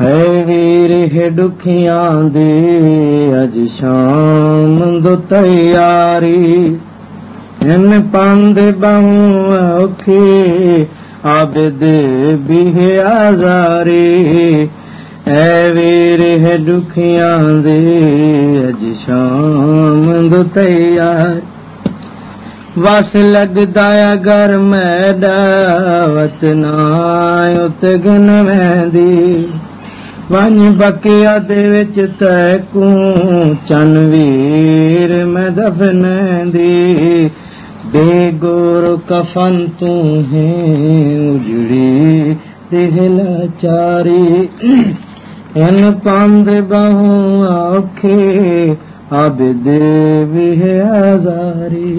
ہے ویر ہے ڈکھیاں دے اج شام دو تیاری ان پاند بہوں اوکھے عابد بھی ہے آزاری اے ویر ہے ڈکھیاں دے اج شام دو تیاری وس لگتا گر میں ڈاوت نت گن میں ون بکیا کو چن ویر میں دفن دی بے گور کفن تو ہے اجڑی دل چاری ان پاند بہوں آکھے اب دیوی ہے آزاری